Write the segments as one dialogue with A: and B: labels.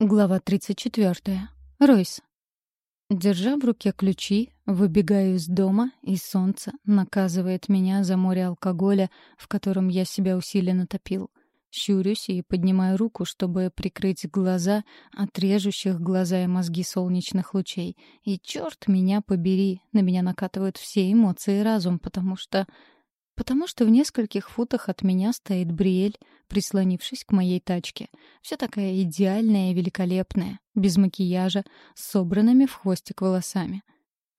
A: Глава 34. Ройс. Держа в руке ключи, выбегаю из дома, и солнце наказывает меня за море алкоголя, в котором я себя усиленно топил. Щурюсь и поднимаю руку, чтобы прикрыть глаза от режущих глаза и мозги солнечных лучей. И черт меня побери, на меня накатывают все эмоции и разум, потому что потому что в нескольких футах от меня стоит Бриэль, прислонившись к моей тачке. Вся такая идеальная и великолепная, без макияжа, с собранными в хвостик волосами.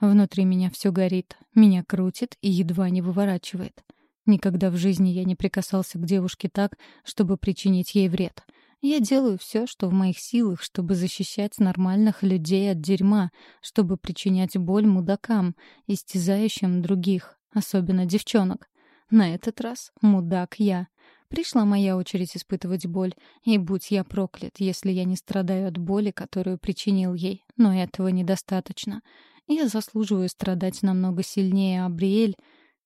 A: Внутри меня все горит, меня крутит и едва не выворачивает. Никогда в жизни я не прикасался к девушке так, чтобы причинить ей вред. Я делаю все, что в моих силах, чтобы защищать нормальных людей от дерьма, чтобы причинять боль мудакам, истязающим других, особенно девчонок. На этот раз мудак я. Пришла моя очередь испытывать боль, и будь я проклят, если я не страдаю от боли, которую причинил ей, но этого недостаточно. Я заслуживаю страдать намного сильнее, а Бриэль...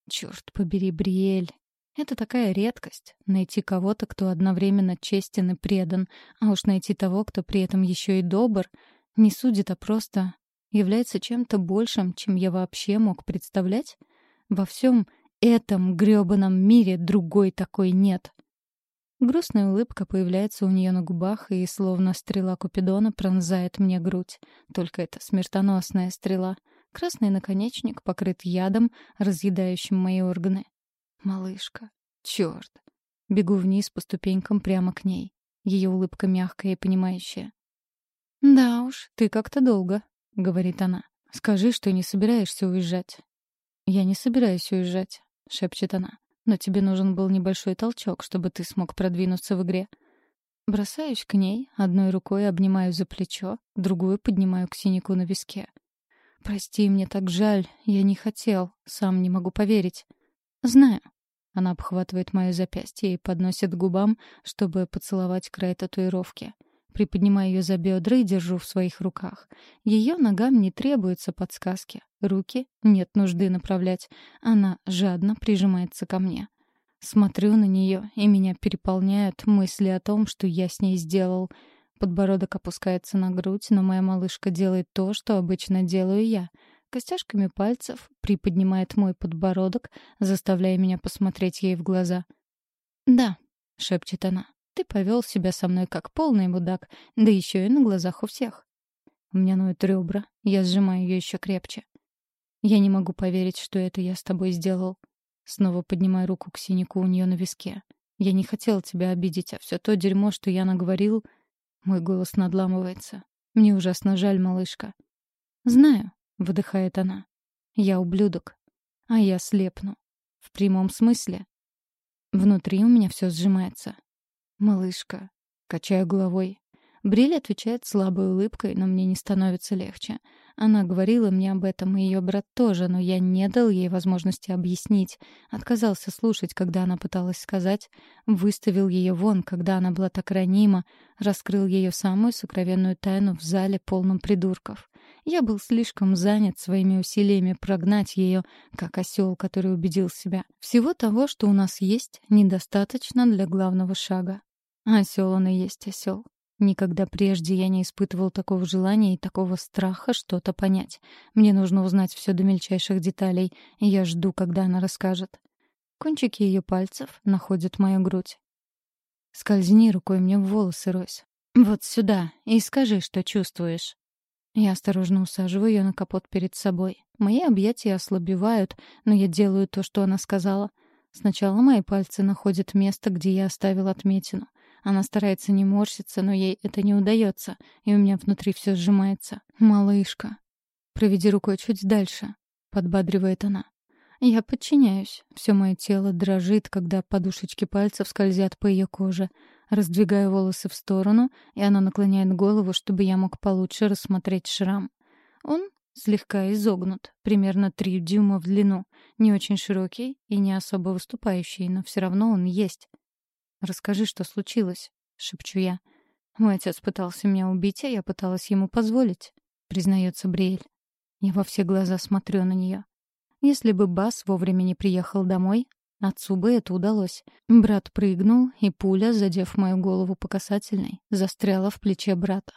A: Черт побери, Бриэль. Это такая редкость — найти кого-то, кто одновременно честен и предан, а уж найти того, кто при этом еще и добр, не судит, а просто является чем-то большим, чем я вообще мог представлять. Во всем этом грёбаном мире другой такой нет. Грустная улыбка появляется у нее на губах и, словно стрела Купидона, пронзает мне грудь. Только это смертоносная стрела. Красный наконечник покрыт ядом, разъедающим мои органы. Малышка. Чёрт. Бегу вниз по ступенькам прямо к ней. Ее улыбка мягкая и понимающая. «Да уж, ты как-то долго», — говорит она. «Скажи, что не собираешься уезжать». «Я не собираюсь уезжать. — шепчет она. «Но тебе нужен был небольшой толчок, чтобы ты смог продвинуться в игре». Бросаюсь к ней, одной рукой обнимаю за плечо, другую поднимаю к синяку на виске. «Прости, мне так жаль. Я не хотел. Сам не могу поверить». «Знаю». Она обхватывает мое запястье и подносит к губам, чтобы поцеловать край татуировки. Приподнимаю ее за бедра и держу в своих руках. Ее ногам не требуются подсказки. Руки нет нужды направлять. Она жадно прижимается ко мне. Смотрю на нее, и меня переполняют мысли о том, что я с ней сделал. Подбородок опускается на грудь, но моя малышка делает то, что обычно делаю я. Костяшками пальцев приподнимает мой подбородок, заставляя меня посмотреть ей в глаза. «Да», — шепчет она, ты повел себя со мной как полный мудак, да еще и на глазах у всех. У меня ноют ребра, я сжимаю ее еще крепче. Я не могу поверить, что это я с тобой сделал. Снова поднимаю руку к синяку у нее на виске. Я не хотел тебя обидеть, а все то дерьмо, что я наговорил... Мой голос надламывается. Мне ужасно жаль, малышка. «Знаю», — выдыхает она. «Я ублюдок. А я слепну. В прямом смысле. Внутри у меня все сжимается. «Малышка». Качаю головой. Бриль отвечает слабой улыбкой, но мне не становится легче. Она говорила мне об этом, и ее брат тоже, но я не дал ей возможности объяснить. Отказался слушать, когда она пыталась сказать. Выставил ее вон, когда она была так ранима. Раскрыл ее самую сокровенную тайну в зале, полном придурков. Я был слишком занят своими усилиями прогнать ее, как осел, который убедил себя. Всего того, что у нас есть, недостаточно для главного шага. Осел он и есть осел. Никогда прежде я не испытывал такого желания и такого страха что-то понять. Мне нужно узнать все до мельчайших деталей, я жду, когда она расскажет. Кончики ее пальцев находят мою грудь. Скользни рукой мне в волосы, Рось. Вот сюда, и скажи, что чувствуешь. Я осторожно усаживаю ее на капот перед собой. Мои объятия ослабевают, но я делаю то, что она сказала. Сначала мои пальцы находят место, где я оставил отметину. Она старается не морщиться, но ей это не удается, и у меня внутри все сжимается. «Малышка, проведи рукой чуть дальше», — подбадривает она. Я подчиняюсь. Все мое тело дрожит, когда подушечки пальцев скользят по ее коже. Раздвигаю волосы в сторону, и она наклоняет голову, чтобы я мог получше рассмотреть шрам. Он слегка изогнут, примерно три дюйма в длину, не очень широкий и не особо выступающий, но все равно он есть. «Расскажи, что случилось», — шепчу я. «Мой отец пытался меня убить, а я пыталась ему позволить», — признается Бриэль. Я во все глаза смотрю на нее. Если бы Бас вовремя не приехал домой, Отцу бы это удалось. Брат прыгнул, и пуля, задев мою голову по касательной, застряла в плече брата.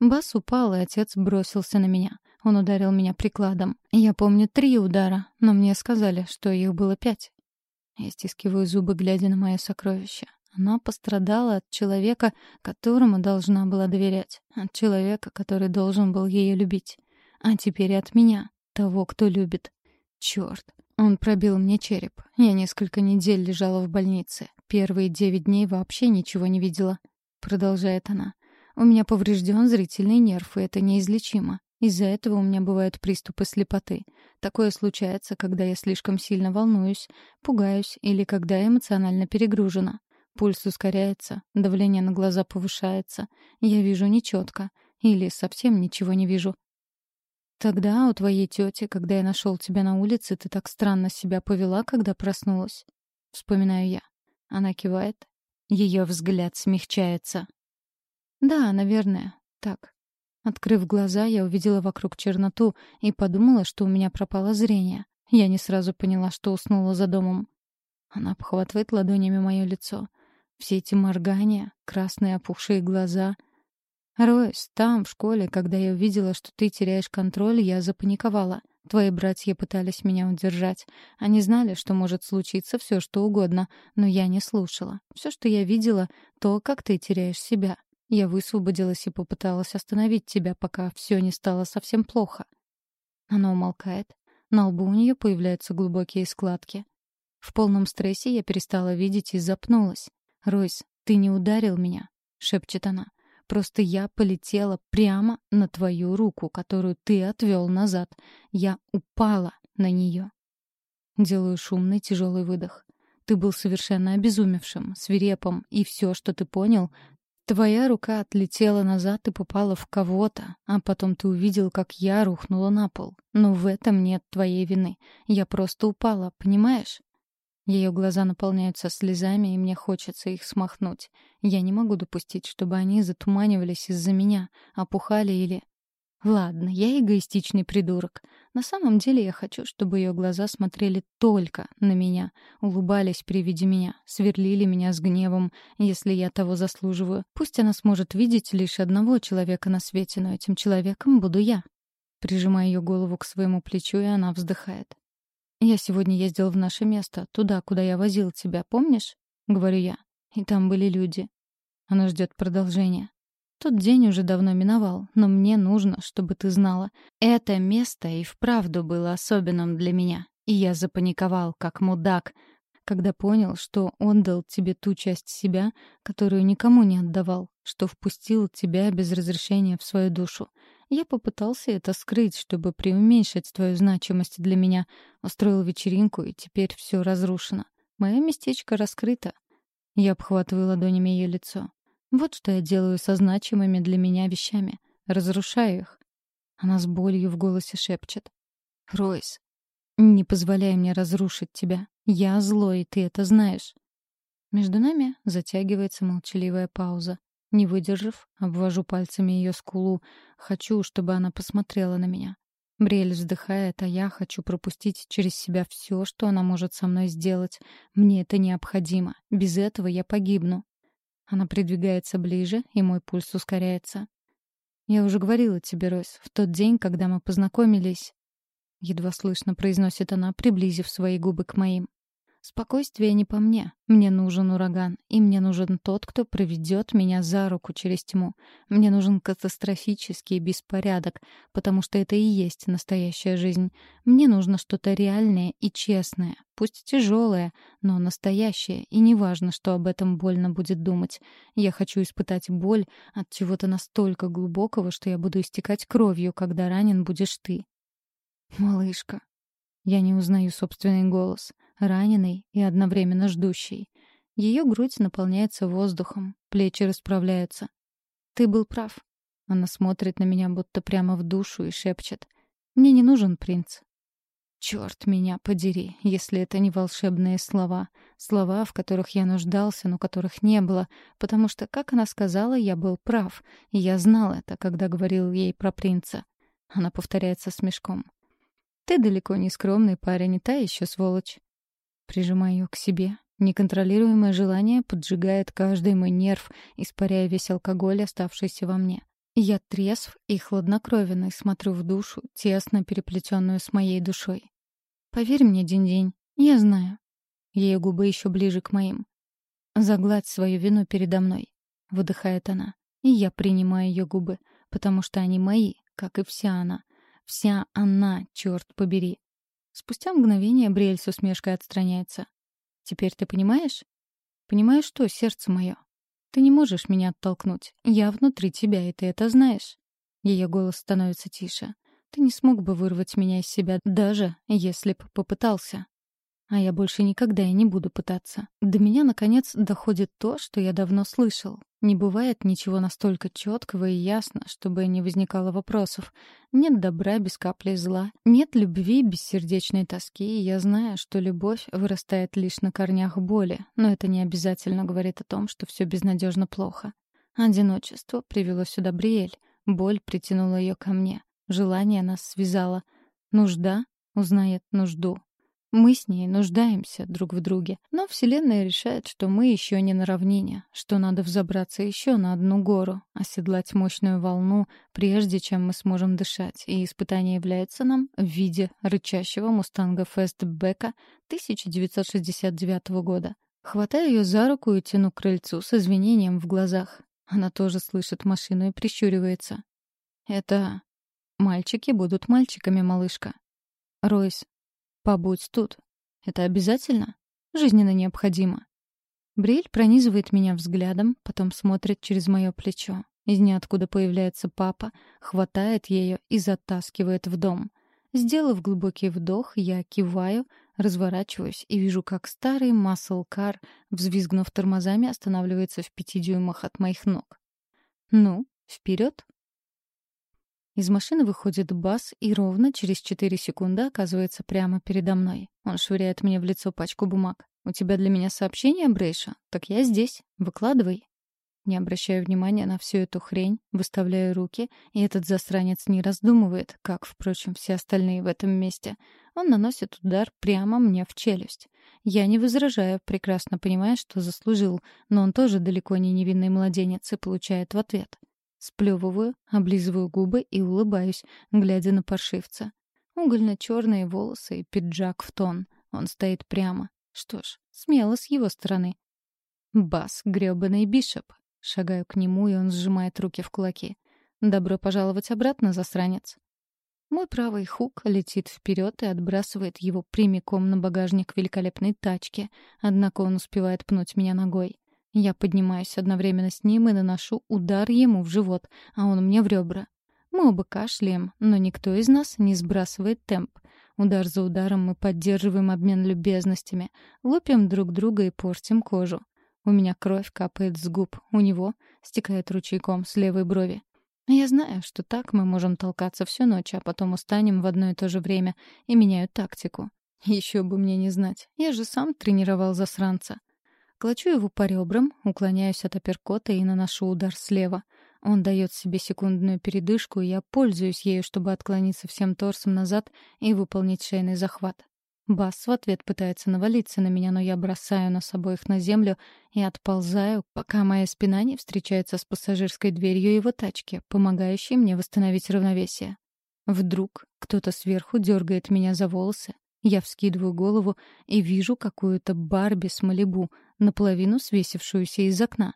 A: Бас упал, и отец бросился на меня. Он ударил меня прикладом. Я помню три удара, но мне сказали, что их было пять. Я стискиваю зубы, глядя на мое сокровище. Она пострадала от человека, которому должна была доверять. От человека, который должен был ее любить. А теперь и от меня, того, кто любит. Черт, он пробил мне череп. Я несколько недель лежала в больнице. Первые девять дней вообще ничего не видела. Продолжает она. У меня поврежден зрительный нерв, и это неизлечимо. Из-за этого у меня бывают приступы слепоты. Такое случается, когда я слишком сильно волнуюсь, пугаюсь или когда эмоционально перегружена. Пульс ускоряется, давление на глаза повышается. Я вижу нечетко или совсем ничего не вижу. Тогда у твоей тети, когда я нашел тебя на улице, ты так странно себя повела, когда проснулась. Вспоминаю я. Она кивает. Ее взгляд смягчается. Да, наверное, так. Открыв глаза, я увидела вокруг черноту и подумала, что у меня пропало зрение. Я не сразу поняла, что уснула за домом. Она обхватывает ладонями мое лицо. Все эти моргания, красные опухшие глаза. «Ройс, там, в школе, когда я увидела, что ты теряешь контроль, я запаниковала. Твои братья пытались меня удержать. Они знали, что может случиться все, что угодно, но я не слушала. Все, что я видела, то, как ты теряешь себя. Я высвободилась и попыталась остановить тебя, пока все не стало совсем плохо. Она умолкает. На лбу у нее появляются глубокие складки. В полном стрессе я перестала видеть и запнулась. «Ройс, ты не ударил меня», — шепчет она. «Просто я полетела прямо на твою руку, которую ты отвел назад. Я упала на нее». Делаю шумный тяжелый выдох. Ты был совершенно обезумевшим, свирепым, и все, что ты понял, Твоя рука отлетела назад и попала в кого-то, а потом ты увидел, как я рухнула на пол. Но в этом нет твоей вины. Я просто упала, понимаешь? Ее глаза наполняются слезами, и мне хочется их смахнуть. Я не могу допустить, чтобы они затуманивались из-за меня, опухали или... Ладно, я эгоистичный придурок. На самом деле я хочу, чтобы ее глаза смотрели только на меня, улыбались при виде меня, сверлили меня с гневом, если я того заслуживаю. Пусть она сможет видеть лишь одного человека на свете, но этим человеком буду я. Прижимаю ее голову к своему плечу, и она вздыхает. «Я сегодня ездил в наше место, туда, куда я возил тебя, помнишь?» — говорю я. «И там были люди». Она ждет продолжения. Тот день уже давно миновал, но мне нужно, чтобы ты знала. Это место и вправду было особенным для меня. И я запаниковал, как мудак, когда понял, что он дал тебе ту часть себя, которую никому не отдавал, что впустил тебя без разрешения в свою душу. Я попытался это скрыть, чтобы преуменьшить твою значимость для меня. Устроил вечеринку, и теперь все разрушено. Мое местечко раскрыто. Я обхватываю ладонями ее лицо. Вот что я делаю со значимыми для меня вещами. Разрушаю их. Она с болью в голосе шепчет. «Ройс, не позволяй мне разрушить тебя. Я злой, и ты это знаешь». Между нами затягивается молчаливая пауза. Не выдержав, обвожу пальцами ее скулу. Хочу, чтобы она посмотрела на меня. Бриэль вздыхает, а я хочу пропустить через себя все, что она может со мной сделать. Мне это необходимо. Без этого я погибну. Она придвигается ближе, и мой пульс ускоряется. «Я уже говорила тебе, Ройс, в тот день, когда мы познакомились...» Едва слышно произносит она, приблизив свои губы к моим. Спокойствие не по мне. Мне нужен ураган, и мне нужен тот, кто проведет меня за руку через тьму. Мне нужен катастрофический беспорядок, потому что это и есть настоящая жизнь. Мне нужно что-то реальное и честное, пусть тяжелое, но настоящее, и неважно, что об этом больно будет думать. Я хочу испытать боль от чего-то настолько глубокого, что я буду истекать кровью, когда ранен будешь ты. Малышка. Я не узнаю собственный голос — раненый и одновременно ждущий. Ее грудь наполняется воздухом, плечи расправляются. «Ты был прав». Она смотрит на меня будто прямо в душу и шепчет. «Мне не нужен принц». Черт меня подери, если это не волшебные слова. Слова, в которых я нуждался, но которых не было. Потому что, как она сказала, я был прав. И я знал это, когда говорил ей про принца. Она повторяет со смешком. «Ты далеко не скромный парень, и та еще сволочь». Прижимаю ее к себе. Неконтролируемое желание поджигает каждый мой нерв, испаряя весь алкоголь, оставшийся во мне. Я трезв и хладнокровен и смотрю в душу, тесно переплетенную с моей душой. Поверь мне, день-день, я знаю. Ее губы еще ближе к моим. Загладь свою вину передо мной. Выдыхает она. И я принимаю ее губы, потому что они мои, как и вся она. Вся она, черт побери. Спустя мгновение Бриэль с усмешкой отстраняется. «Теперь ты понимаешь?» «Понимаешь что, сердце мое?» «Ты не можешь меня оттолкнуть. Я внутри тебя, и ты это знаешь». Ее голос становится тише. «Ты не смог бы вырвать меня из себя, даже если бы попытался. А я больше никогда и не буду пытаться. До меня, наконец, доходит то, что я давно слышал. Не бывает ничего настолько четкого и ясно, чтобы не возникало вопросов. Нет добра без капли зла, нет любви без сердечной тоски, и я знаю, что любовь вырастает лишь на корнях боли, но это не обязательно говорит о том, что все безнадежно плохо. Одиночество привело сюда Бриэль, боль притянула ее ко мне, желание нас связало. Нужда узнает нужду. Мы с ней нуждаемся друг в друге, но Вселенная решает, что мы еще не на равнине, что надо взобраться еще на одну гору, оседлать мощную волну, прежде чем мы сможем дышать, и испытание является нам в виде рычащего мустанга Фестбека 1969 года. Хватаю ее за руку и тяну к крыльцу с извинением в глазах. Она тоже слышит машину и прищуривается. «Это... мальчики будут мальчиками, малышка». «Ройс, Побудь тут. Это обязательно? Жизненно необходимо. Бриль пронизывает меня взглядом, потом смотрит через мое плечо. Из ниоткуда появляется папа, хватает ее и затаскивает в дом. Сделав глубокий вдох, я киваю, разворачиваюсь и вижу, как старый масл-кар, взвизгнув тормозами, останавливается в пяти дюймах от моих ног. «Ну, вперед!» Из машины выходит Бас и ровно через четыре секунды оказывается прямо передо мной. Он швыряет мне в лицо пачку бумаг. «У тебя для меня сообщение, Брейша? Так я здесь. Выкладывай». Не обращаю внимания на всю эту хрень, выставляю руки, и этот засранец не раздумывает, как, впрочем, все остальные в этом месте. Он наносит удар прямо мне в челюсть. Я не возражаю, прекрасно понимая, что заслужил, но он тоже далеко не невинный младенец и получает в ответ. Сплевываю, облизываю губы и улыбаюсь, глядя на паршивца. Угольно-черные волосы и пиджак в тон. Он стоит прямо. Что ж, смело с его стороны. Бас, грёбаный бишоп. Шагаю к нему, и он сжимает руки в кулаки. «Добро пожаловать обратно, засранец». Мой правый хук летит вперед и отбрасывает его прямиком на багажник великолепной тачки, однако он успевает пнуть меня ногой. Я поднимаюсь одновременно с ним и наношу удар ему в живот, а он мне в ребра. Мы оба кашляем, но никто из нас не сбрасывает темп. Удар за ударом мы поддерживаем обмен любезностями, лупим друг друга и портим кожу. У меня кровь капает с губ, у него стекает ручейком с левой брови. Я знаю, что так мы можем толкаться всю ночь, а потом устанем в одно и то же время и меняю тактику. Еще бы мне не знать. Я же сам тренировал засранца. Клочу его по ребрам, уклоняюсь от апперкота и наношу удар слева. Он дает себе секундную передышку, и я пользуюсь ею, чтобы отклониться всем торсом назад и выполнить шейный захват. Бас в ответ пытается навалиться на меня, но я бросаю нас обоих на землю и отползаю, пока моя спина не встречается с пассажирской дверью его тачки, помогающей мне восстановить равновесие. Вдруг кто-то сверху дергает меня за волосы, я вскидываю голову и вижу какую-то Барби с Малибу, наполовину свесившуюся из окна.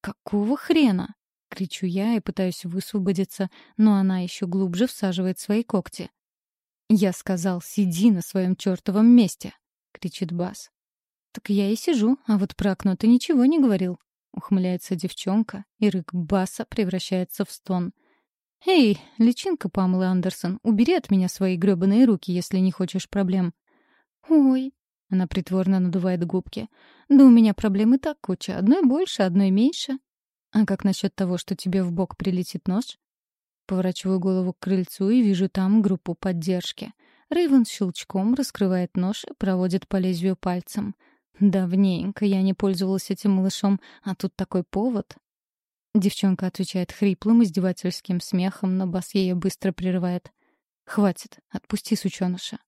A: «Какого хрена?» — кричу я и пытаюсь высвободиться, но она еще глубже всаживает свои когти. «Я сказал, сиди на своем чертовом месте!» — кричит Бас. «Так я и сижу, а вот про окно ты ничего не говорил», — ухмыляется девчонка, и рык Баса превращается в стон. «Эй, личинка Памелы Андерсон, убери от меня свои грёбаные руки, если не хочешь проблем». «Ой», — она притворно надувает губки, «да у меня проблемы так куча, одной больше, одной меньше». «А как насчет того, что тебе в бок прилетит нож?» Поворачиваю голову к крыльцу и вижу там группу поддержки. Рейвен щелчком раскрывает нож и проводит по лезвию пальцем. Давненько я не пользовалась этим малышом, а тут такой повод. Девчонка отвечает хриплым, издевательским смехом, но бас ее быстро прерывает. «Хватит, отпусти сученыша».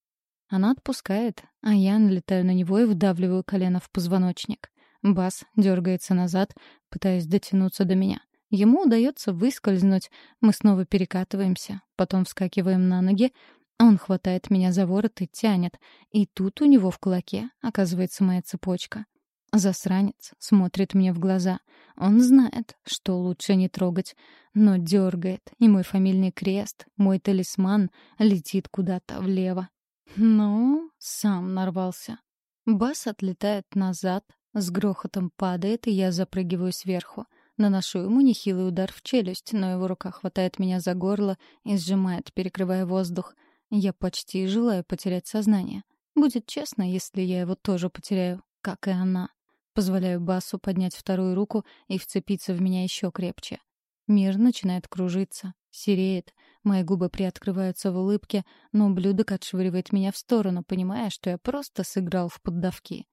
A: Она отпускает, а я налетаю на него и вдавливаю колено в позвоночник. Бас дергается назад, пытаясь дотянуться до меня. Ему удается выскользнуть, мы снова перекатываемся, потом вскакиваем на ноги, он хватает меня за ворот и тянет, и тут у него в кулаке оказывается моя цепочка. Засранец смотрит мне в глаза. Он знает, что лучше не трогать, но дергает, и мой фамильный крест, мой талисман, летит куда-то влево. Ну, сам нарвался. Бас отлетает назад, с грохотом падает, и я запрыгиваю сверху. Наношу ему нехилый удар в челюсть, но его рука хватает меня за горло и сжимает, перекрывая воздух. Я почти желаю потерять сознание. Будет честно, если я его тоже потеряю, как и она. Позволяю Басу поднять вторую руку и вцепиться в меня еще крепче. Мир начинает кружиться, сереет. Мои губы приоткрываются в улыбке, но ублюдок отшвыривает меня в сторону, понимая, что я просто сыграл в поддавки.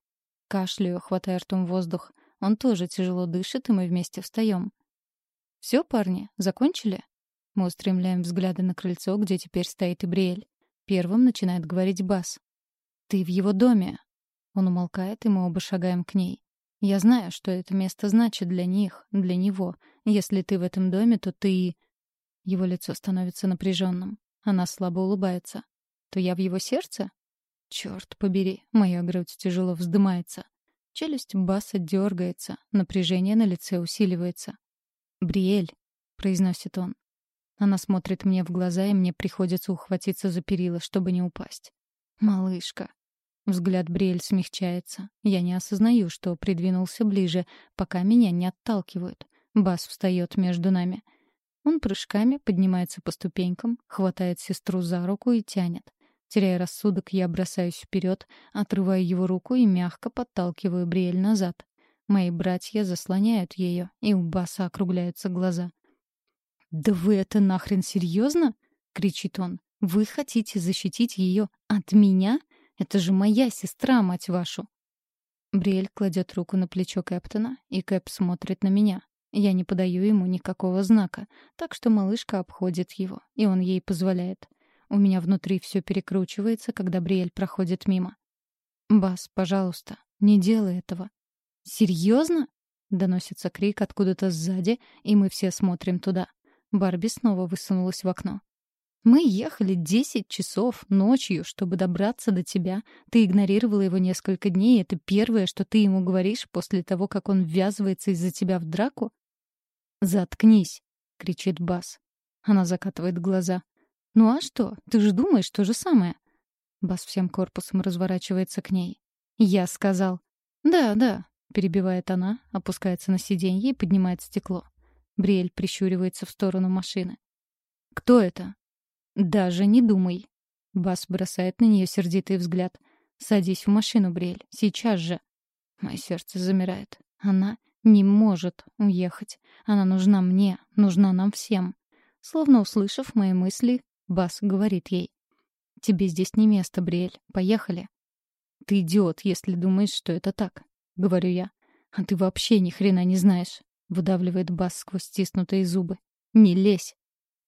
A: Кашляю, хватая ртом воздух. Он тоже тяжело дышит, и мы вместе встаем. «Все, парни, закончили?» Мы устремляем взгляды на крыльцо, где теперь стоит Ибриэль. Первым начинает говорить Бас. «Ты в его доме!» Он умолкает, и мы оба шагаем к ней. Я знаю, что это место значит для них, для него. Если ты в этом доме, то ты... Его лицо становится напряженным. Она слабо улыбается. То я в его сердце? Черт побери, моя грудь тяжело вздымается. Челюсть Баса дергается, напряжение на лице усиливается. «Бриэль», — произносит он. Она смотрит мне в глаза, и мне приходится ухватиться за перила, чтобы не упасть. «Малышка», Взгляд Бриэль смягчается. Я не осознаю, что придвинулся ближе, пока меня не отталкивают. Бас встает между нами. Он прыжками поднимается по ступенькам, хватает сестру за руку и тянет. Теряя рассудок, я бросаюсь вперед, отрываю его руку и мягко подталкиваю Бриэль назад. Мои братья заслоняют ее, и у Баса округляются глаза. «Да вы это нахрен серьезно?» — кричит он. «Вы хотите защитить ее от меня?» Это же моя сестра, мать вашу!» Бриэль кладет руку на плечо Кэптона, и Кэп смотрит на меня. Я не подаю ему никакого знака, так что малышка обходит его, и он ей позволяет. У меня внутри все перекручивается, когда Бриэль проходит мимо. «Бас, пожалуйста, не делай этого». «Серьезно?» — доносится крик откуда-то сзади, и мы все смотрим туда. Барби снова высунулась в окно. Мы ехали десять часов ночью, чтобы добраться до тебя. Ты игнорировала его несколько дней, и это первое, что ты ему говоришь после того, как он ввязывается из-за тебя в драку? «Заткнись!» — кричит Бас. Она закатывает глаза. «Ну а что? Ты же думаешь то же самое?» Бас всем корпусом разворачивается к ней. «Я сказал». «Да, да», — перебивает она, опускается на сиденье и поднимает стекло. Бриэль прищуривается в сторону машины. «Кто это?» «Даже не думай». Бас бросает на нее сердитый взгляд. «Садись в машину, Бриэль. Сейчас же». Мое сердце замирает. Она не может уехать. Она нужна мне, нужна нам всем. Словно услышав мои мысли, Бас говорит ей. «Тебе здесь не место, Бриэль. Поехали». «Ты идиот, если думаешь, что это так», — говорю я. «А ты вообще ни хрена не знаешь», — выдавливает Бас сквозь стиснутые зубы. «Не лезь».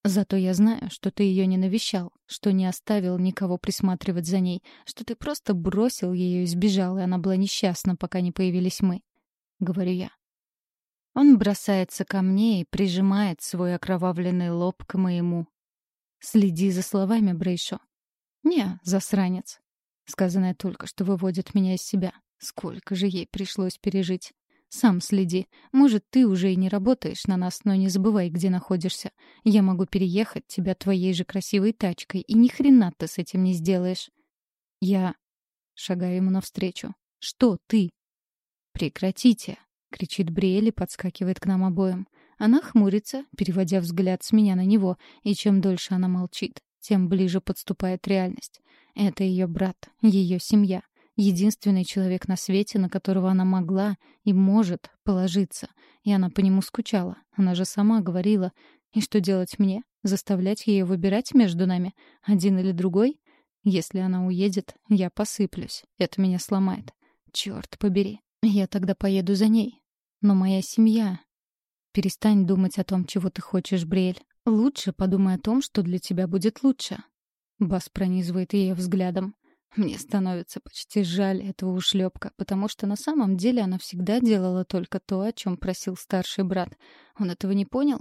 A: Зато я знаю, что ты ее не навещал, что не оставил никого присматривать за ней, что ты просто бросил ее и сбежал, и она была несчастна, пока не появились мы. Говорю я. Он бросается ко мне и прижимает свой окровавленный лоб к моему. Следи за словами, Брейшо. Не, засранец. Сказанное только что выводит меня из себя. Сколько же ей пришлось пережить. Сам следи. Может, ты уже и не работаешь на нас, но не забывай, где находишься. Я могу переехать тебя твоей же красивой тачкой, и ни хрена ты с этим не сделаешь. Я шагаю ему навстречу. Что ты? Прекратите, кричит Бриэль и подскакивает к нам обоим. Она хмурится, переводя взгляд с меня на него, и чем дольше она молчит, тем ближе подступает реальность. Это ее брат, ее семья единственный человек на свете, на которого она могла и может положиться. И она по нему скучала. Она же сама говорила. И что делать мне? Заставлять ее выбирать между нами? Один или другой? Если она уедет, я посыплюсь. Это меня сломает. Черт побери. Я тогда поеду за ней. Но моя семья... Перестань думать о том, чего ты хочешь, Бриэль. Лучше подумай о том, что для тебя будет лучше. Бас пронизывает ее взглядом. Мне становится почти жаль этого ушлепка, потому что на самом деле она всегда делала только то, о чем просил старший брат. Он этого не понял?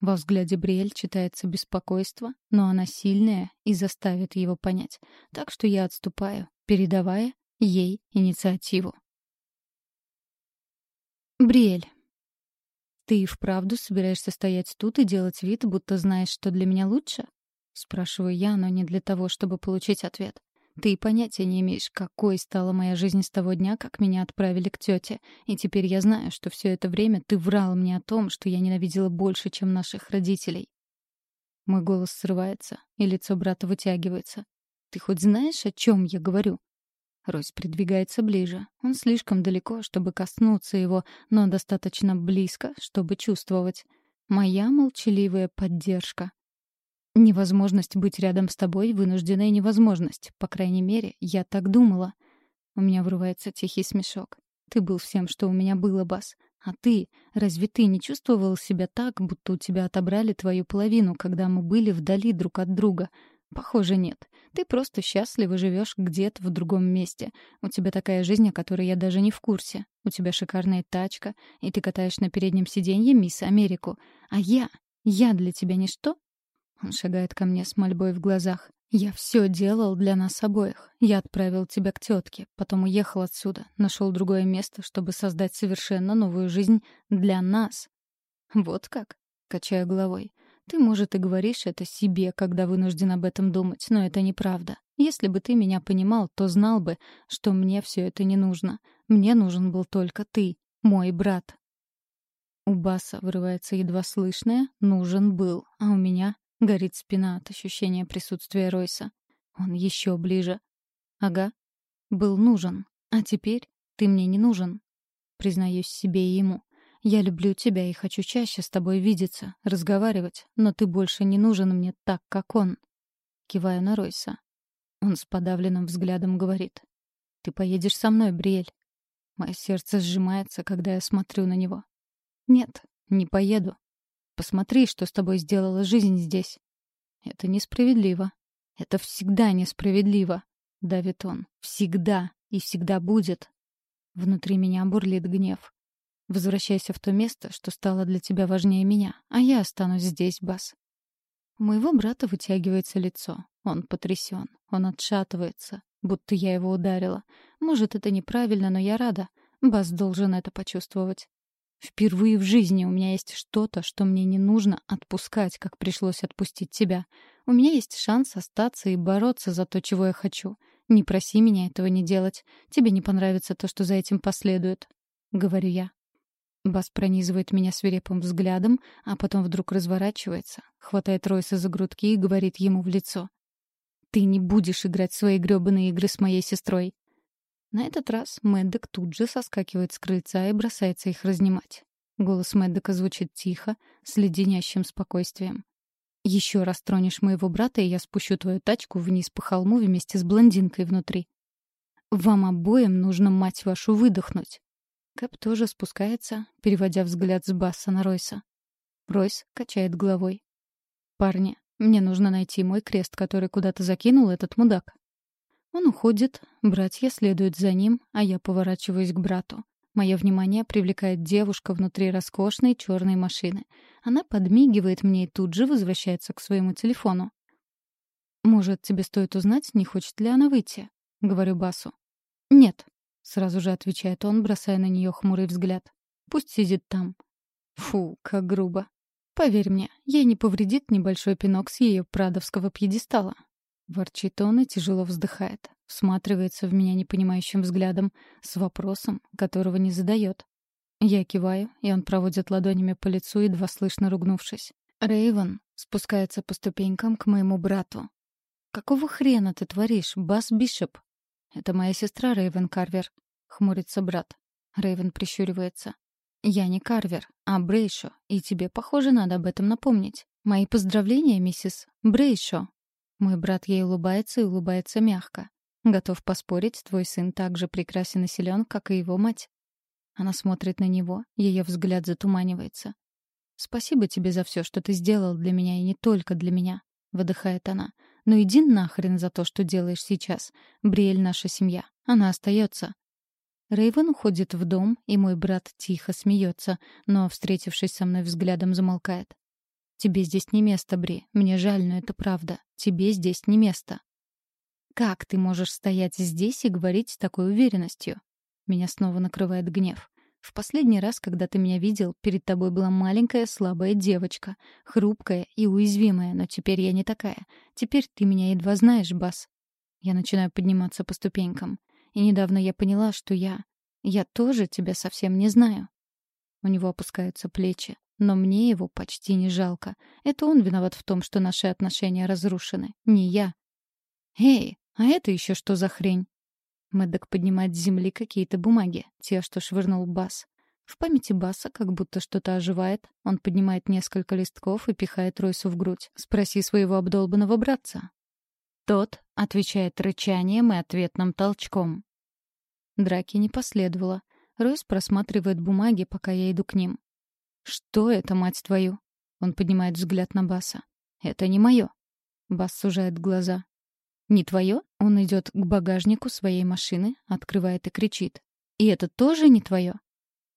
A: Во взгляде Бриэль читается беспокойство, но она сильная и заставит его понять. Так что я отступаю, передавая ей инициативу. Бриэль. «Ты и вправду собираешься стоять тут и делать вид, будто знаешь, что для меня лучше?» Спрашиваю я, но не для того, чтобы получить ответ. Ты понятия не имеешь, какой стала моя жизнь с того дня, как меня отправили к тете. И теперь я знаю, что все это время ты врал мне о том, что я ненавидела больше, чем наших родителей. Мой голос срывается, и лицо брата вытягивается. Ты хоть знаешь, о чем я говорю? Рось придвигается ближе. Он слишком далеко, чтобы коснуться его, но достаточно близко, чтобы чувствовать. Моя молчаливая поддержка. Невозможность быть рядом с тобой — вынужденная невозможность. По крайней мере, я так думала. У меня врывается тихий смешок. Ты был всем, что у меня было, Бас. А ты, разве ты не чувствовал себя так, будто у тебя отобрали твою половину, когда мы были вдали друг от друга? Похоже, нет. Ты просто счастливо живешь где-то в другом месте. У тебя такая жизнь, о которой я даже не в курсе. У тебя шикарная тачка, и ты катаешь на переднем сиденье мисс Америку. А я? Я для тебя ничто? Он шагает ко мне с мольбой в глазах. «Я все делал для нас обоих. Я отправил тебя к тетке, потом уехал отсюда, нашел другое место, чтобы создать совершенно новую жизнь для нас». «Вот как?» — качая головой. «Ты, может, и говоришь это себе, когда вынужден об этом думать, но это неправда. Если бы ты меня понимал, то знал бы, что мне все это не нужно. Мне нужен был только ты, мой брат». У Баса вырывается едва слышное «нужен был», а у меня Горит спина от ощущения присутствия Ройса. Он еще ближе. Ага. Был нужен. А теперь ты мне не нужен. Признаюсь себе и ему. Я люблю тебя и хочу чаще с тобой видеться, разговаривать, но ты больше не нужен мне так, как он. Киваю на Ройса. Он с подавленным взглядом говорит. «Ты поедешь со мной, Бриэль». Мое сердце сжимается, когда я смотрю на него. «Нет, не поеду. Посмотри, что с тобой сделала жизнь здесь. Это несправедливо. Это всегда несправедливо, давит он. Всегда и всегда будет. Внутри меня бурлит гнев. Возвращайся в то место, что стало для тебя важнее меня, а я останусь здесь, Бас. У моего брата вытягивается лицо. Он потрясен. Он отшатывается, будто я его ударила. Может, это неправильно, но я рада. Бас должен это почувствовать. Впервые в жизни у меня есть что-то, что мне не нужно отпускать, как пришлось отпустить тебя. У меня есть шанс остаться и бороться за то, чего я хочу. Не проси меня этого не делать. Тебе не понравится то, что за этим последует. Говорю я. Бас пронизывает меня свирепым взглядом, а потом вдруг разворачивается, хватает Ройса за грудки и говорит ему в лицо. «Ты не будешь играть в свои грёбаные игры с моей сестрой. На этот раз Мэддок тут же соскакивает с крыльца и бросается их разнимать. Голос Мэддока звучит тихо, с леденящим спокойствием. «Еще раз тронешь моего брата, и я спущу твою тачку вниз по холму вместе с блондинкой внутри. Вам обоим нужно, мать вашу, выдохнуть». Кэп тоже спускается, переводя взгляд с Басса на Ройса. Ройс качает головой. «Парни, мне нужно найти мой крест, который куда-то закинул этот мудак. Он уходит, братья следуют за ним, а я поворачиваюсь к брату. Мое внимание привлекает девушка внутри роскошной черной машины. Она подмигивает мне и тут же возвращается к своему телефону. «Может, тебе стоит узнать, не хочет ли она выйти?» — говорю Басу. «Нет», — сразу же отвечает он, бросая на нее хмурый взгляд. «Пусть сидит там». Фу, как грубо. Поверь мне, ей не повредит небольшой пинок с ее прадовского пьедестала. Ворчит он и тяжело вздыхает. Всматривается в меня непонимающим взглядом, с вопросом, которого не задает. Я киваю, и он проводит ладонями по лицу, едва слышно ругнувшись. Рейвен спускается по ступенькам к моему брату. «Какого хрена ты творишь, Бас Бишоп?» «Это моя сестра Рейвен Карвер», — хмурится брат. Рейвен прищуривается. «Я не Карвер, а Брейшо, и тебе, похоже, надо об этом напомнить. Мои поздравления, миссис Брейшо». Мой брат ей улыбается и улыбается мягко. Готов поспорить, твой сын так же прекрасен и силен, как и его мать. Она смотрит на него, ее взгляд затуманивается. «Спасибо тебе за все, что ты сделал для меня, и не только для меня», — выдыхает она. Ну иди нахрен за то, что делаешь сейчас. Бриэль — наша семья. Она остается. Рейвен уходит в дом, и мой брат тихо смеется, но, встретившись со мной взглядом, замолкает. «Тебе здесь не место, Бри. Мне жаль, но это правда. Тебе здесь не место». «Как ты можешь стоять здесь и говорить с такой уверенностью?» Меня снова накрывает гнев. В последний раз, когда ты меня видел, перед тобой была маленькая слабая девочка, хрупкая и уязвимая, но теперь я не такая. Теперь ты меня едва знаешь, Бас. Я начинаю подниматься по ступенькам. И недавно я поняла, что я... Я тоже тебя совсем не знаю. У него опускаются плечи, но мне его почти не жалко. Это он виноват в том, что наши отношения разрушены, не я. «Эй, а это еще что за хрень?» Мэддок поднимает с земли какие-то бумаги, те, что швырнул Бас. В памяти Баса как будто что-то оживает. Он поднимает несколько листков и пихает Ройсу в грудь. «Спроси своего обдолбанного братца». Тот отвечает рычанием и ответным толчком. Драки не последовало. Ройс просматривает бумаги, пока я иду к ним. «Что это, мать твою?» Он поднимает взгляд на Баса. «Это не мое». Бас сужает глаза. «Не твое?» Он идет к багажнику своей машины, открывает и кричит. «И это тоже не твое?»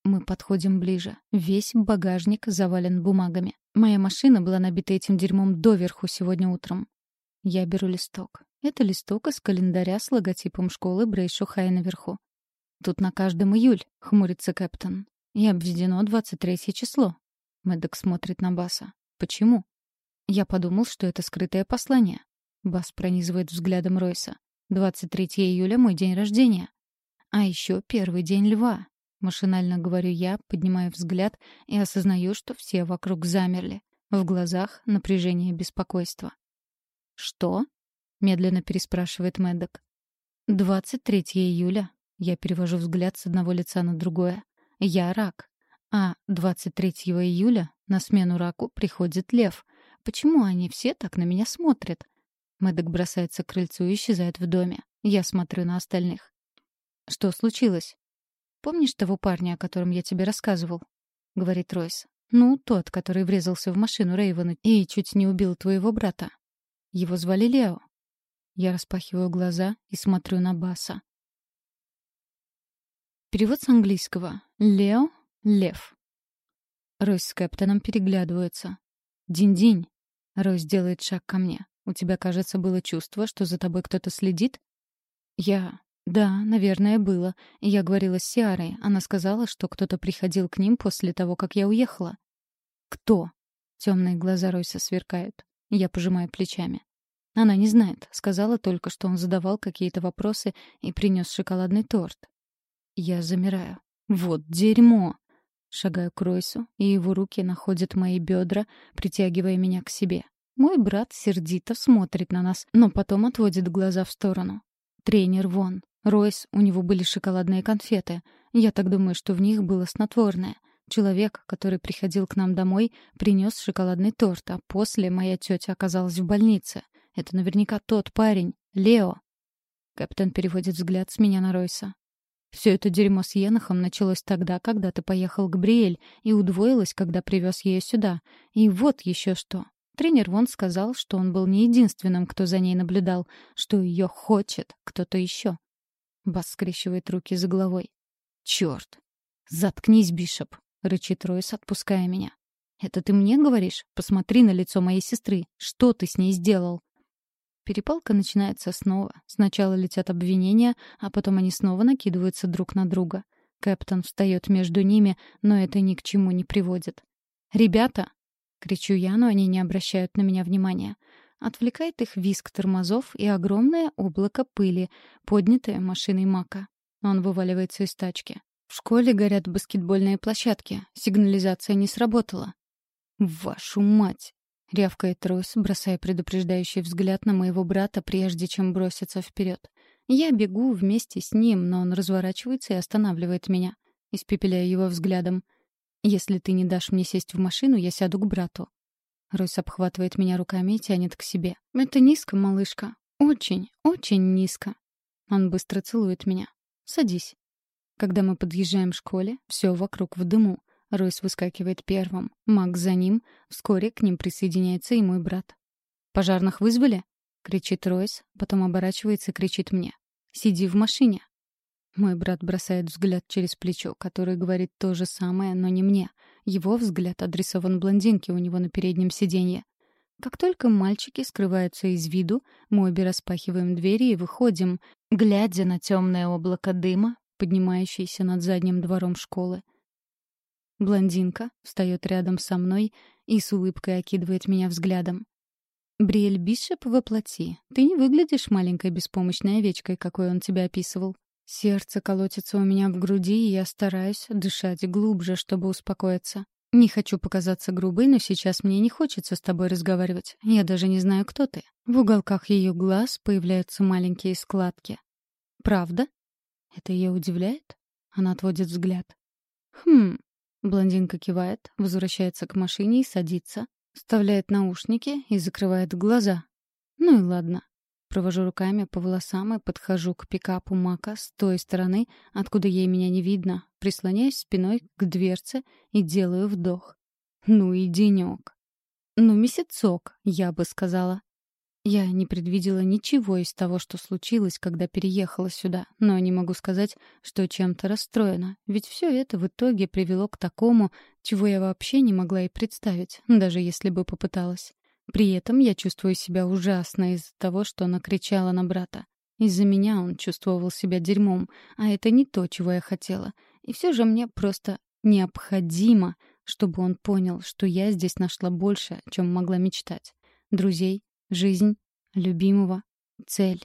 A: Мы подходим ближе. Весь багажник завален бумагами. Моя машина была набита этим дерьмом доверху сегодня утром. Я беру листок. Это листок из календаря с логотипом школы Брейшу Хай наверху. Тут на каждом июль, хмурится Кэптон. И обведено 23 число. Мэддок смотрит на Баса. Почему? Я подумал, что это скрытое послание. Бас пронизывает взглядом Ройса. 23 июля — мой день рождения. А еще первый день льва. Машинально говорю я, поднимаю взгляд и осознаю, что все вокруг замерли. В глазах напряжение беспокойства. «Что?» — медленно переспрашивает Мэддок. «23 июля». Я перевожу взгляд с одного лица на другое. «Я рак. А 23 июля на смену раку приходит лев. Почему они все так на меня смотрят? Мэддок бросается к крыльцу и исчезает в доме. Я смотрю на остальных. «Что случилось?» «Помнишь того парня, о котором я тебе рассказывал?» — говорит Ройс. «Ну, тот, который врезался в машину Рейвена и чуть не убил твоего брата. Его звали Лео». Я распахиваю глаза и смотрю на Баса. Перевод с английского. Лео — лев. Ройс с Кэптоном переглядываются. «Динь-динь». Ройс делает шаг ко мне. У тебя, кажется, было чувство, что за тобой кто-то следит? Я... Да, наверное, было. Я говорила с Сиарой. Она сказала, что кто-то приходил к ним после того, как я уехала. Кто? Темные глаза Ройса сверкают. Я пожимаю плечами. Она не знает. Сказала только, что он задавал какие-то вопросы и принес шоколадный торт. Я замираю. Вот дерьмо! Шагаю к Ройсу, и его руки находят мои бедра, притягивая меня к себе. Мой брат сердито смотрит на нас, но потом отводит глаза в сторону. Тренер вон. Ройс, у него были шоколадные конфеты. Я так думаю, что в них было снотворное. Человек, который приходил к нам домой, принес шоколадный торт, а после моя тетя оказалась в больнице. Это наверняка тот парень, Лео. Капитан переводит взгляд с меня на Ройса. Все это дерьмо с Енохом началось тогда, когда ты поехал к Бриэль, и удвоилось, когда привез ее сюда. И вот еще что. Тренер Вон сказал, что он был не единственным, кто за ней наблюдал, что ее хочет кто-то еще. Бас скрещивает руки за головой. «Черт! Заткнись, Бишоп!» — рычит Ройс, отпуская меня. «Это ты мне говоришь? Посмотри на лицо моей сестры. Что ты с ней сделал?» Перепалка начинается снова. Сначала летят обвинения, а потом они снова накидываются друг на друга. Кэптон встает между ними, но это ни к чему не приводит. «Ребята!» Кричу я, но они не обращают на меня внимания. Отвлекает их визг тормозов и огромное облако пыли, поднятое машиной Мака. Он вываливается из тачки. В школе горят баскетбольные площадки. Сигнализация не сработала. «Вашу мать!» — рявкает Ройс, бросая предупреждающий взгляд на моего брата, прежде чем броситься вперед. Я бегу вместе с ним, но он разворачивается и останавливает меня, испепеляя его взглядом — если ты не дашь мне сесть в машину, я сяду к брату. Ройс обхватывает меня руками и тянет к себе. Это низко, малышка. Очень, очень низко. Он быстро целует меня. Садись. Когда мы подъезжаем к школе, все вокруг в дыму. Ройс выскакивает первым. Макс за ним. Вскоре к ним присоединяется и мой брат. «Пожарных вызвали?» — кричит Ройс, потом оборачивается и кричит мне. «Сиди в машине». Мой брат бросает взгляд через плечо, который говорит то же самое, но не мне. Его взгляд адресован блондинке у него на переднем сиденье. Как только мальчики скрываются из виду, мы обе распахиваем двери и выходим, глядя на темное облако дыма, поднимающееся над задним двором школы. Блондинка встает рядом со мной и с улыбкой окидывает меня взглядом. «Бриэль Бишоп воплоти. Ты не выглядишь маленькой беспомощной овечкой, какой он тебя описывал. Сердце колотится у меня в груди, и я стараюсь дышать глубже, чтобы успокоиться. Не хочу показаться грубой, но сейчас мне не хочется с тобой разговаривать. Я даже не знаю, кто ты. В уголках ее глаз появляются маленькие складки. Правда? Это ее удивляет? Она отводит взгляд. Хм. Блондинка кивает, возвращается к машине и садится, Вставляет наушники и закрывает глаза. Ну и ладно. Провожу руками по волосам и подхожу к пикапу Мака с той стороны, откуда ей меня не видно, прислоняюсь спиной к дверце и делаю вдох. Ну и денек. Ну, месяцок, я бы сказала. Я не предвидела ничего из того, что случилось, когда переехала сюда, но не могу сказать, что чем-то расстроена, ведь все это в итоге привело к такому, чего я вообще не могла и представить, даже если бы попыталась. При этом я чувствую себя ужасно из-за того, что накричала на брата. Из-за меня он чувствовал себя дерьмом, а это не то, чего я хотела. И все же мне просто необходимо, чтобы он понял, что я здесь нашла больше, чем могла мечтать. Друзей, Жизнь, любимого, цель.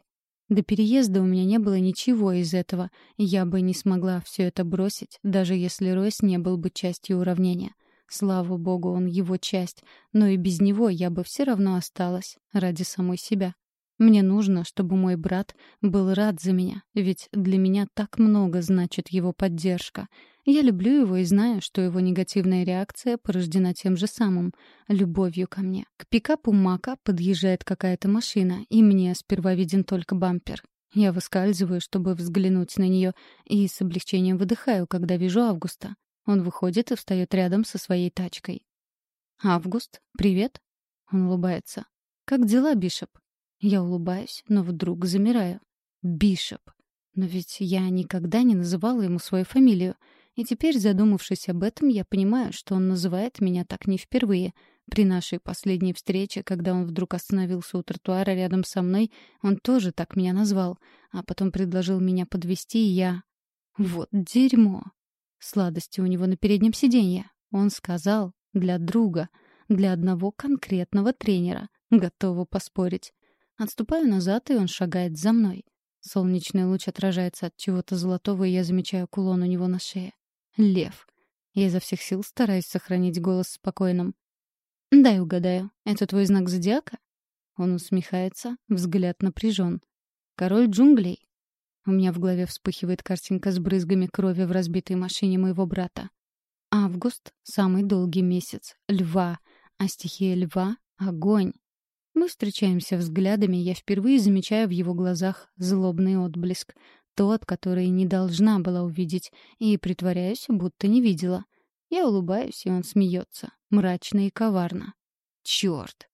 A: До переезда у меня не было ничего из этого, и я бы не смогла все это бросить, даже если Ройс не был бы частью уравнения. Слава богу, он его часть, но и без него я бы все равно осталась ради самой себя. Мне нужно, чтобы мой брат был рад за меня, ведь для меня так много значит его поддержка. Я люблю его и знаю, что его негативная реакция порождена тем же самым — любовью ко мне. К пикапу Мака подъезжает какая-то машина, и мне сперва виден только бампер. Я выскальзываю, чтобы взглянуть на нее, и с облегчением выдыхаю, когда вижу Августа. Он выходит и встает рядом со своей тачкой. «Август, привет?» Он улыбается. «Как дела, Бишоп?» Я улыбаюсь, но вдруг замираю. Бишоп. Но ведь я никогда не называла ему свою фамилию. И теперь, задумавшись об этом, я понимаю, что он называет меня так не впервые. При нашей последней встрече, когда он вдруг остановился у тротуара рядом со мной, он тоже так меня назвал, а потом предложил меня подвести, и я... Вот дерьмо. Сладости у него на переднем сиденье. Он сказал, для друга, для одного конкретного тренера. Готова поспорить. Отступаю назад, и он шагает за мной. Солнечный луч отражается от чего-то золотого, и я замечаю кулон у него на шее. Лев. Я изо всех сил стараюсь сохранить голос спокойным. «Дай угадаю, это твой знак зодиака?» Он усмехается, взгляд напряжен. «Король джунглей?» У меня в голове вспыхивает картинка с брызгами крови в разбитой машине моего брата. Август — самый долгий месяц. Льва. А стихия льва — огонь. Мы встречаемся взглядами, я впервые замечаю в его глазах злобный отблеск. Тот, который не должна была увидеть, и притворяюсь, будто не видела. Я улыбаюсь, и он смеется, мрачно и коварно. Черт!